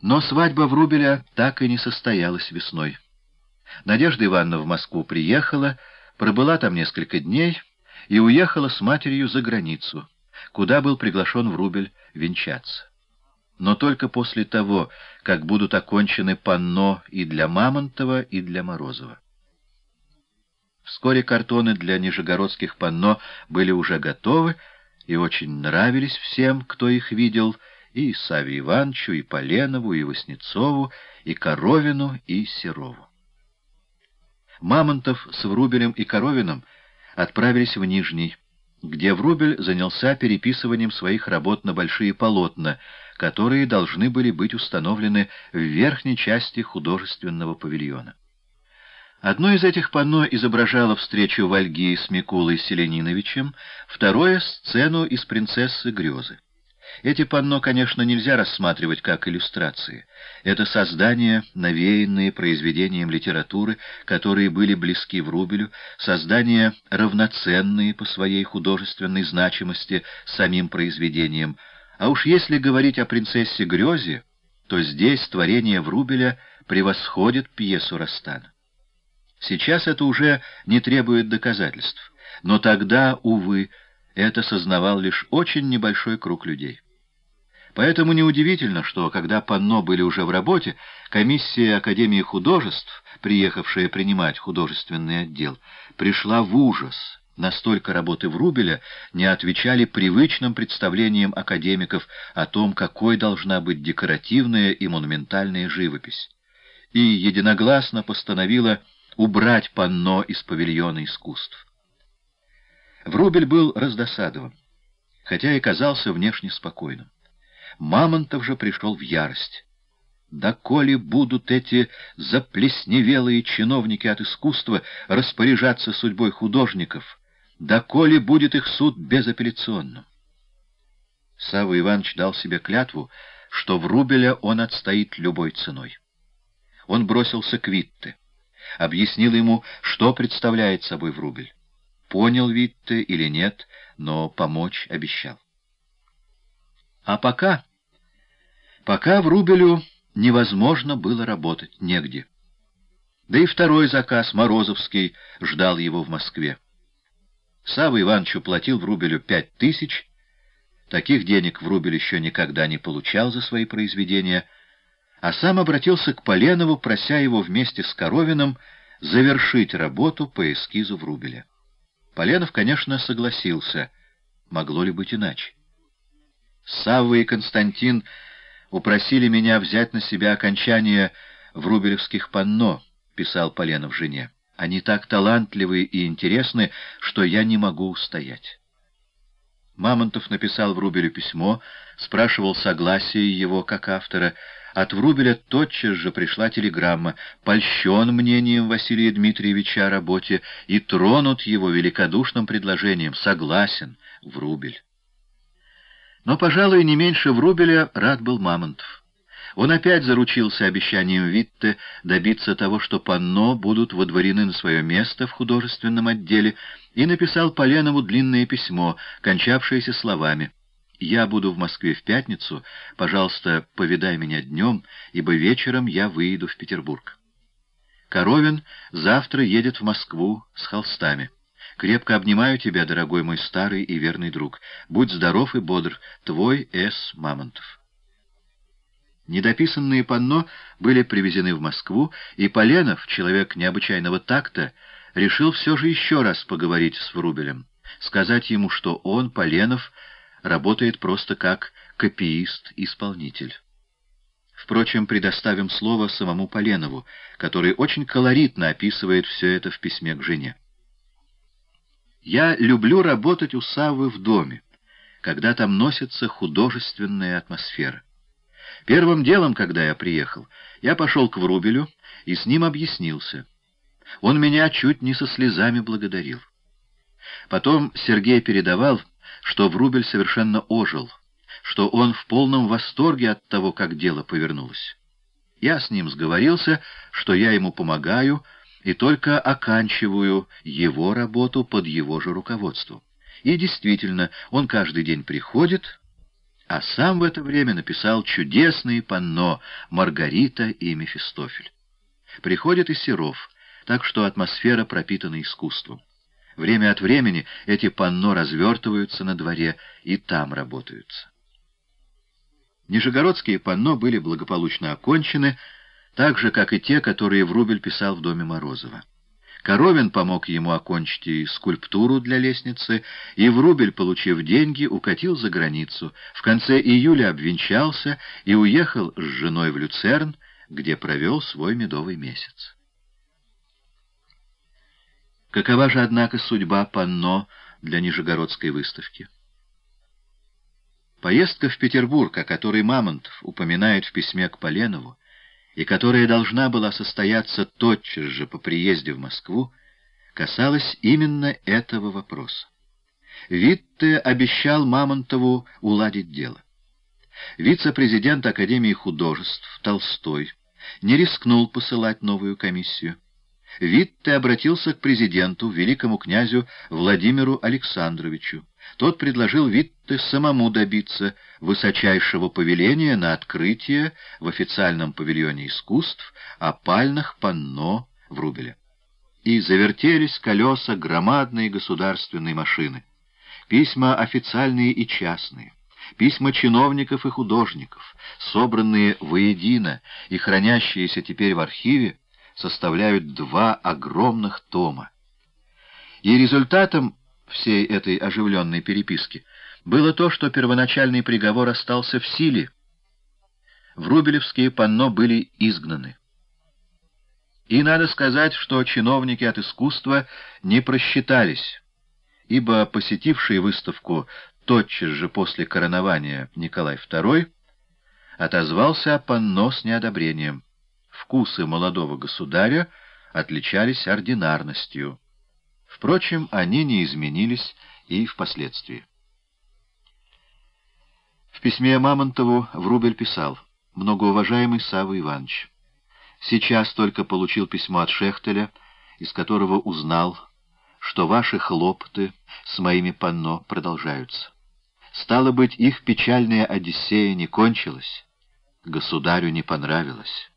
Но свадьба Врубеля так и не состоялась весной. Надежда Ивановна в Москву приехала, пробыла там несколько дней и уехала с матерью за границу, куда был приглашен Врубель венчаться. Но только после того, как будут окончены панно и для Мамонтова, и для Морозова. Вскоре картоны для нижегородских панно были уже готовы и очень нравились всем, кто их видел, и Саве Ивановичу, и Поленову, и Васнецову, и Коровину, и Серову. Мамонтов с Врубелем и Коровиным отправились в Нижний, где Врубель занялся переписыванием своих работ на большие полотна, которые должны были быть установлены в верхней части художественного павильона. Одно из этих панно изображало встречу Вальги с Микулой Селениновичем, второе — сцену из «Принцессы грезы». Эти панно, конечно, нельзя рассматривать как иллюстрации. Это создания, навеянные произведением литературы, которые были близки Врубелю, создания, равноценные по своей художественной значимости самим произведением. А уж если говорить о «Принцессе грезе», то здесь творение Врубеля превосходит пьесу Растана. Сейчас это уже не требует доказательств, но тогда, увы, это сознавал лишь очень небольшой круг людей. Поэтому неудивительно, что, когда панно были уже в работе, комиссия Академии художеств, приехавшая принимать художественный отдел, пришла в ужас. Настолько работы Врубеля не отвечали привычным представлениям академиков о том, какой должна быть декоративная и монументальная живопись. И единогласно постановила убрать панно из павильона искусств. Врубель был раздосадован, хотя и казался внешне спокойным. Мамонтов же пришел в ярость. Да коли будут эти заплесневелые чиновники от искусства распоряжаться судьбой художников, да коли будет их суд безапелляционным. Савва Иванович дал себе клятву, что в Рубеля он отстоит любой ценой. Он бросился к Витте объяснил ему, что представляет собой Врубель. Понял Витте или нет, но помочь обещал. А пока... Пока Врубелю невозможно было работать негде. Да и второй заказ, Морозовский, ждал его в Москве. Савва Ивановичу платил Врубелю пять тысяч. Таких денег Врубель еще никогда не получал за свои произведения — а сам обратился к Поленову, прося его вместе с Коровиным завершить работу по эскизу Врубеля. Поленов, конечно, согласился. Могло ли быть иначе? Савва и Константин упросили меня взять на себя окончание врубелевских панно, писал Поленов жене. Они так талантливы и интересны, что я не могу устоять. Мамонтов написал Врубелю письмо, спрашивал согласие его как автора, от Врубеля тотчас же пришла телеграмма, польщен мнением Василия Дмитриевича о работе и тронут его великодушным предложением, согласен, Врубель. Но, пожалуй, не меньше Врубеля рад был Мамонтов. Он опять заручился обещанием Витте добиться того, что панно будут водворены на свое место в художественном отделе, и написал Поленову длинное письмо, кончавшееся словами — я буду в Москве в пятницу. Пожалуйста, повидай меня днем, ибо вечером я выйду в Петербург. Коровин завтра едет в Москву с холстами. Крепко обнимаю тебя, дорогой мой старый и верный друг. Будь здоров и бодр. Твой С. Мамонтов. Недописанные панно были привезены в Москву, и Поленов, человек необычайного такта, решил все же еще раз поговорить с Врубелем, сказать ему, что он, Поленов, работает просто как копиист-исполнитель. Впрочем, предоставим слово самому Поленову, который очень колоритно описывает все это в письме к жене. «Я люблю работать у Саввы в доме, когда там носится художественная атмосфера. Первым делом, когда я приехал, я пошел к Врубелю и с ним объяснился. Он меня чуть не со слезами благодарил. Потом Сергей передавал, что Врубель совершенно ожил, что он в полном восторге от того, как дело повернулось. Я с ним сговорился, что я ему помогаю и только оканчиваю его работу под его же руководством. И действительно, он каждый день приходит, а сам в это время написал чудесные панно «Маргарита» и «Мефистофель». Приходит и Серов, так что атмосфера пропитана искусством. Время от времени эти панно развертываются на дворе и там работаются. Нижегородские панно были благополучно окончены, так же, как и те, которые Врубель писал в доме Морозова. Коровин помог ему окончить и скульптуру для лестницы, и Врубель, получив деньги, укатил за границу. В конце июля обвенчался и уехал с женой в Люцерн, где провел свой медовый месяц. Какова же, однако, судьба панно для Нижегородской выставки? Поездка в Петербург, о которой Мамонтов упоминает в письме к Поленову, и которая должна была состояться тотчас же по приезде в Москву, касалась именно этого вопроса. Витте обещал Мамонтову уладить дело. Вице-президент Академии художеств Толстой не рискнул посылать новую комиссию. Витте обратился к президенту, великому князю Владимиру Александровичу. Тот предложил Витте самому добиться высочайшего повеления на открытие в официальном павильоне искусств опальных панно Врубеля. И завертелись колеса громадной государственной машины. Письма официальные и частные, письма чиновников и художников, собранные воедино и хранящиеся теперь в архиве, составляют два огромных тома. И результатом всей этой оживленной переписки было то, что первоначальный приговор остался в силе. Врубелевские панно были изгнаны. И надо сказать, что чиновники от искусства не просчитались, ибо посетивший выставку тотчас же после коронования Николай II отозвался о панно с неодобрением вкусы молодого государя отличались ординарностью. Впрочем, они не изменились и впоследствии. В письме Мамонтову Врубель писал «Многоуважаемый Савва Иванович, сейчас только получил письмо от Шехтеля, из которого узнал, что ваши хлопоты с моими панно продолжаются. Стало быть, их печальная Одиссея не кончилась, государю не понравилась».